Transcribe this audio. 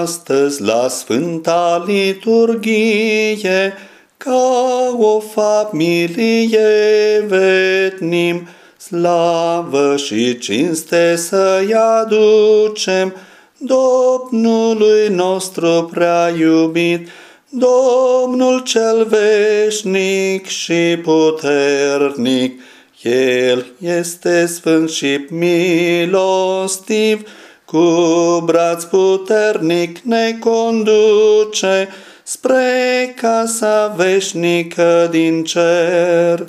Astăzi la Sfânta Liturghie, ca o familie vetnim, slavă și cinste să-i aducem Domnului nostru prea iubit, Domnul cel veșnic și puternic, El este sfânt și milostiv, cu braț puternic ne conduce spre casa veșnică din cer.